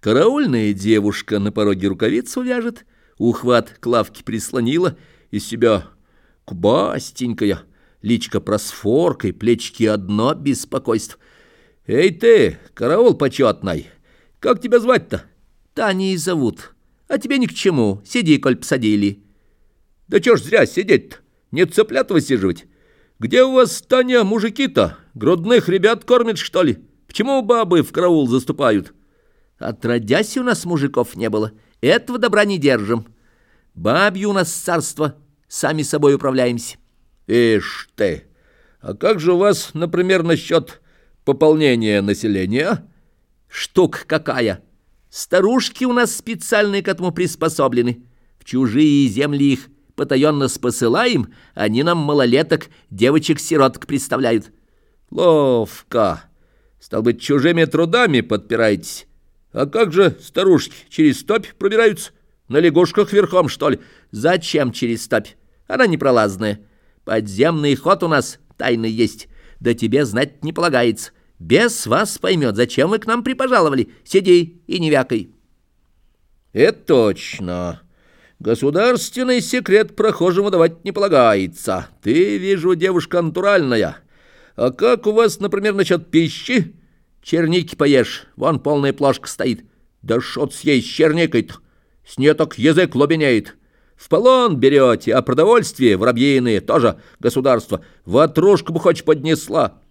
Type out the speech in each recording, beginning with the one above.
Караульная девушка на пороге рукавицу вяжет, ухват к лавке прислонила, из себя кубастенькая, личка просфоркой, плечики одно беспокойство. «Эй ты, караул почетный, как тебя звать-то?» «Таней зовут, а тебе ни к чему, сиди, коль посадили». «Да чё ж зря сидеть-то, не цыплят высиживать? Где у вас, Таня, мужики-то? Грудных ребят кормят, что ли? Почему бабы в караул заступают?» Отродясь у нас мужиков не было, этого добра не держим. Бабье у нас царство, сами собой управляемся. Ишь ты! А как же у вас, например, насчет пополнения населения? А? Штук какая! Старушки у нас специальные к этому приспособлены. В чужие земли их потаенно спосылаем, они нам малолеток, девочек-сироток представляют. Ловко! Стал быть, чужими трудами подпираетесь. А как же старушки через стопь пробираются? На лягушках верхом, что ли? Зачем через стопь? Она непролазная. Подземный ход у нас тайный есть. Да тебе знать не полагается. Без вас поймет, зачем вы к нам припожаловали. Сиди и не вякай. Это точно. Государственный секрет прохожему давать не полагается. Ты, вижу, девушка натуральная. А как у вас, например, насчет пищи? Черники поешь, вон полная плошка стоит. Да шот съесть черникой-то, с нее так язык лобенеет. В полон берете, а продовольствие воробьиные тоже государство. Ватрушку бы хоть поднесла.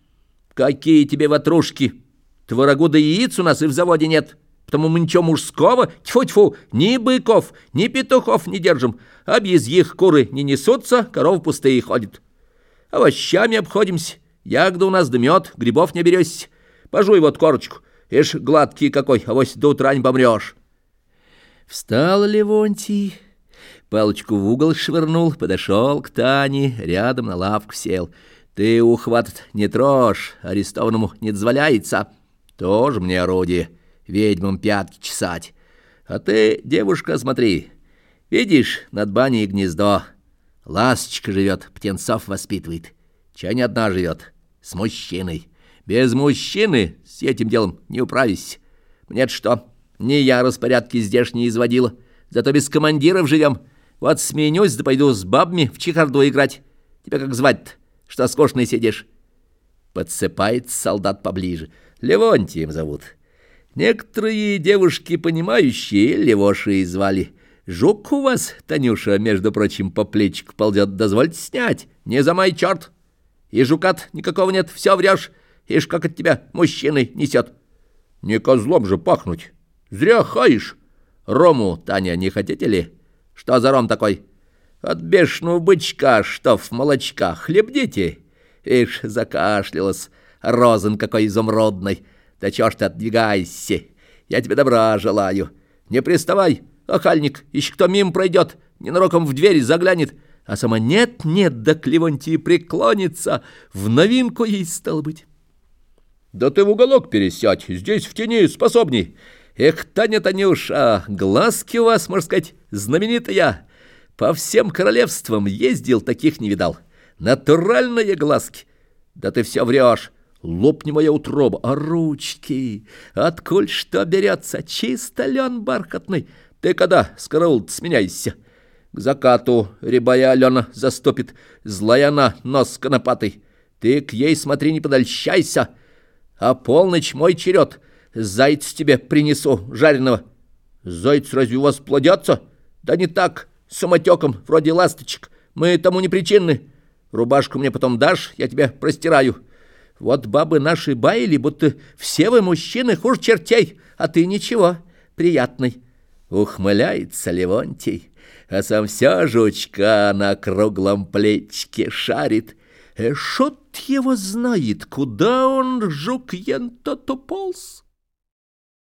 Какие тебе ватрушки? Творогу да яиц у нас и в заводе нет. Потому мы ничего мужского, тьфу-тьфу, ни быков, ни петухов не держим. А без их куры не несутся, коровы пустые ходят. Овощами обходимся, ягода у нас да мед, грибов не берёсь. Пожуй вот корочку. Ишь, гладкий какой, авось до утра не помрешь. Встал Левонтий, палочку в угол швырнул, подошел к Тане, рядом на лавку сел. Ты ухват не трожь, арестованному не дозволяется. Тоже мне орудие, ведьмам пятки чесать. А ты, девушка, смотри, видишь, над баней гнездо. Ласточка живет, птенцов воспитывает. Чай не одна живет, с мужчиной. Без мужчины с этим делом не управись. мне что, не я распорядки здешние изводила, зато без командиров живем. Вот сменюсь, да пойду с бабами в чехарду играть. Тебя как звать-то, что скучный сидишь?» Подсыпает солдат поближе. Левонтием зовут. Некоторые девушки, понимающие, Левоши звали. Жук у вас, Танюша, между прочим, по плечику ползет, дозвольте снять. Не за мой черт. И жукат никакого нет, все врешь. Ишь, как от тебя мужчиной несет. Не козлом же пахнуть. Зря хаешь. Рому, Таня, не хотите ли? Что за ром такой? От бешеного бычка, что в молочка. Хлебните. Ишь, закашлялась. Розен какой изумрудный. Да чё ж ты отдвигайся? Я тебе добра желаю. Не приставай, охальник. Еще кто мимо пройдет, ненароком в дверь заглянет. А сама нет-нет, да к Левонтии преклонится. В новинку ей стало быть. Да ты в уголок пересядь, здесь в тени способней. Эх, Таня, Танюша, глазки у вас, можно сказать, знаменитая. По всем королевствам ездил, таких не видал. Натуральные глазки. Да ты все врешь. Лопни моя утроба, а ручки, отколь что берется, чисто лен бархатный. Ты когда, скоровул сменяйся? К закату рябая Алена заступит, злая она, нос конопатый. Ты к ей смотри, не подольщайся, а полночь мой черед. Зайц тебе принесу жареного. Зайц разве у вас плодятся? Да не так, самотеком, вроде ласточек. Мы тому не причинны. Рубашку мне потом дашь, я тебя простираю. Вот бабы наши баяли, будто все вы мужчины хуже чертей, а ты ничего, приятный. Ухмыляется Левонтий, а сам вся жучка на круглом плечке шарит. Шот его знает, куда он, жук, ен-то уполз.